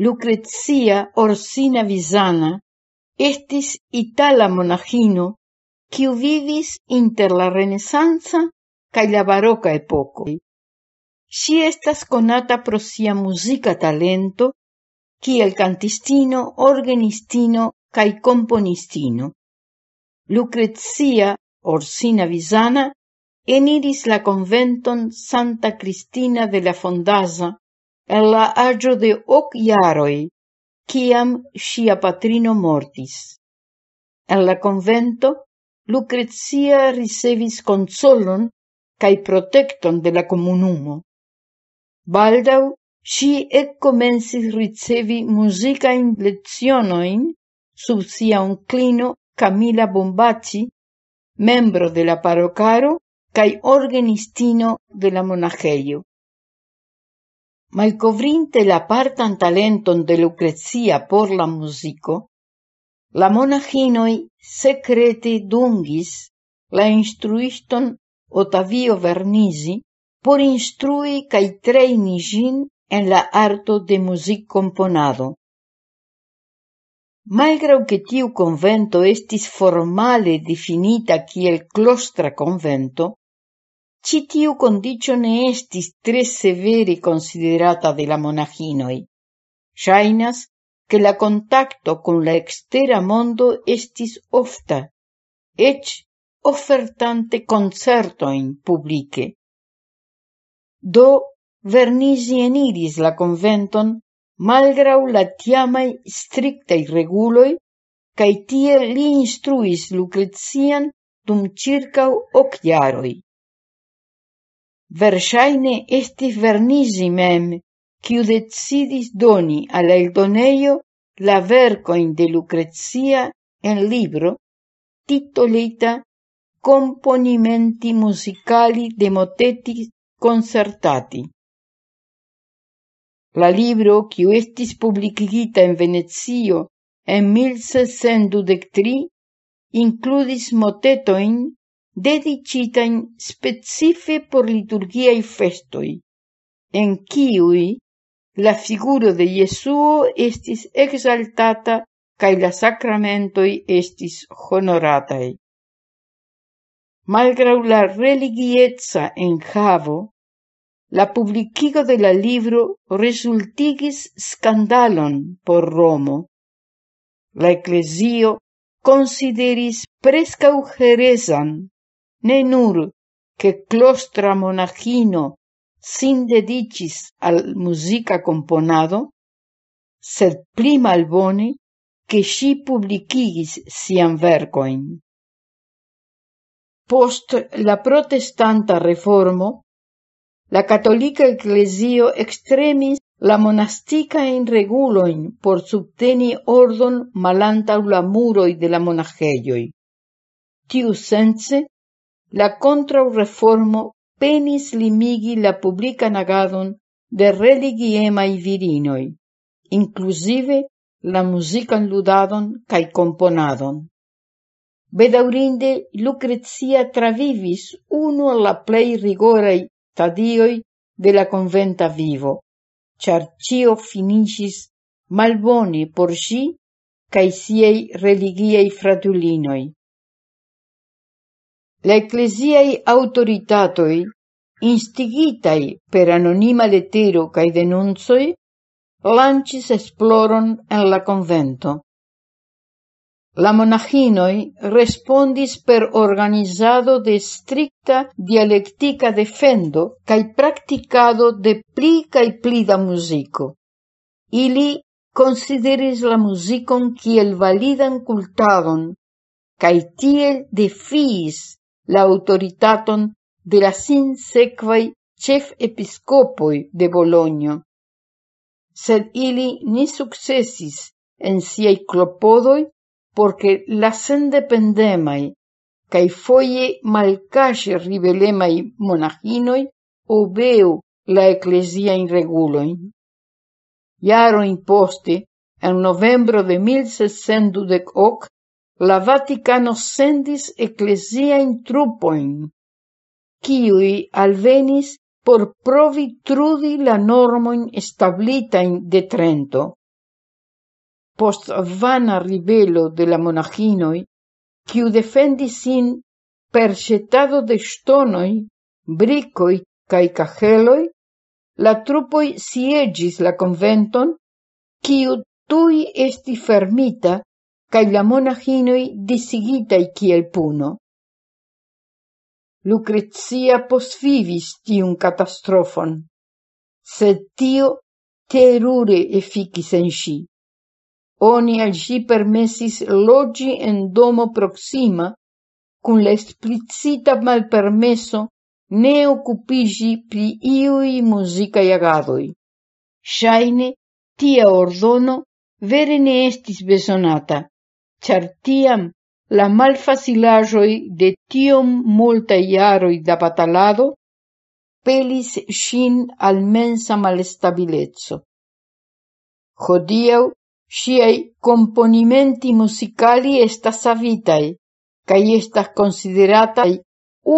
Lucrezia Orsina Visana estis itala monachino quiu vivis inter la Renesanza cae la Baroca epoco. Si estas conata pro sia musica talento el cantistino, organistino cae componistino. Lucrezia Orsina Visana eniris la conventon Santa Cristina de la Fondaza en la agio de hoc iaroi, ciam sia patrino mortis. En la convento, Lucrezia ricevis consolon cae protecton de la comunumo. Baldau, si ec comensis ricevi muzikajn lezionoin sub sia unclino Camila Bombacci, membro de la parocaro cae organistino de la monaĥejo. Malcovrinte la partan talenton de Lucrezia por la musico, la monahinoi secrete dungis la instruiston Otavio Vernisi por instrui cae treini gin en la arto de music componado. Malgrau che tiu convento estis formale definita kiel clostra convento, Ĉi tiu ne estis tre severe considerata de la monaginoi. Shainas, che la contacto con la extera mondo estis ofta, offertante ofertante koncertojn publice. Do vernisi eniris la conventon malgrau la tiamai striktaj reguloi, cae tie li instruis Lucrezian dum circau ok. Versaine estis vernisi mem, quiu decidis doni al eldoneio la vercoin de Lucrezia en libro titolita Componimenti musicali de motetti concertati. La libro, quiu estis publicigita en Venezio en 1623, includis motetoin dedicitain specife por liturgiaj festoi, en ciui la figuro de Jesuo estis exaltata cae la sacramentoi estis honoratai. Malgrau la religietza en javo, la publicigo de la libro resultigis scandalon por Romo. La Ecclesio consideris prescau jerezan ne nur che clostra monachino sin dedicis al musica componado, sed pli malbone che si publicigis sian vercoin. Post la protestanta reformo, la catolica ecclesio extremis la monastica in reguloin por subteni ordon malantau la muroi de la monageioi. Tiu sense, la kontraŭreformo penis limigi la publica nagadon de religiemai virinoi, inclusive la musican ludadon cae componadon. Bedaurinde Lucrezia travivis uno la plei rigorei tadioi de la conventa vivo, char cio finicis malbone por si cae siei religiei fratulinoi. La ecclesiae autoritatoi, instigitai per anonima letero cae denunzoi, lancis esploron en la convento. La monachinoi respondis per organizado de stricta dialectica defendo cae practicado de pli cae pli da musico. Ili consideris la musicon kiel validan cultadon cae tiel defiis la autoritaton de la sin sequai chef episcopoi de Bologno. sed ili ni successis en siei clopodoi porque la sendependemaj cae foie malkaŝe ribelemaj monaĥinoj obeu la ecclesia in reguloin. Iaro poste, en novembro de 1612 la Vaticano sendis ecclesia in trupoin, kiuj alvenis por provi trudi la normojn establitajn de Trento. Post vana ribelo de la monachinoi, quiu defendis sin per ŝetado de stonoi, bricoi cae kaheloj, la trupoi siegis la conventon, quiu tui esti fermita cae la monachinoi disigitai kiel puno. Lucrezia posvivis tiun catastrofon, sed tio terure efficis en ŝi. Oni al si permesis logi en domo proxima, cun l'esplicita malpermeso ne occupigi pri iui musicae agadoi. Shaine, tia ordono vere ne estis besonata, char tiam la malfacilajoi de tiom multa iaroi da batalado pelis ŝin al mensa malestabilezzo. Hodiau, ŝiaj componimenti musicali estas avitai, cae estas consideratai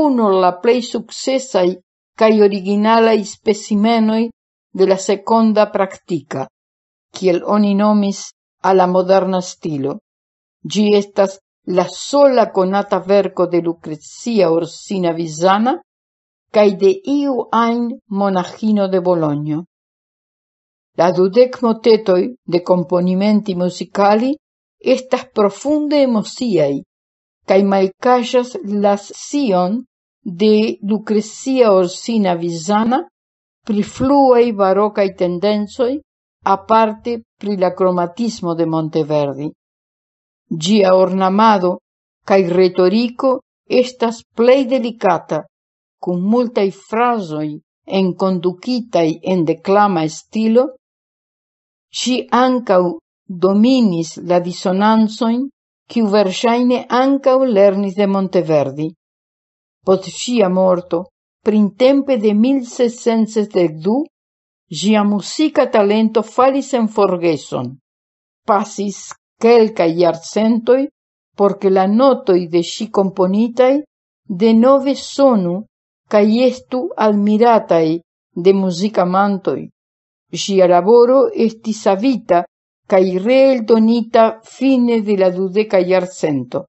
uno la plei successai cae originalai specimenoi de la seconda practica, kiel oni nomis, alla moderna stilo. Gi estas la sola conata verco de Lucrezia Orsina Visana cae de iu ain monagino de Bologno. La dudec motetoi de componimenti musicali estas profunde emociai, cae malcallas las sion de Lucrezia Orsina Visana pri fluei barocai tendenzoi, aparte pri la cromatismo de Monteverdi. Gia ornamado cae retorico estas plei delicata, cum multai frasoi enconducitai en declama stilo, si ancau dominis la dissonanzoin quiu versaine ancau lernis de Monteverdi. Pot sia morto, printempe de 1672, gia musica talento falis en forgeson. Passis quelca jarcentoj porque la notoj de ŝi de nove sonu kaj estu de muzikamantoj. Ĝia laboro estis savita kaj reeldonita fine de la dudeka jarcento.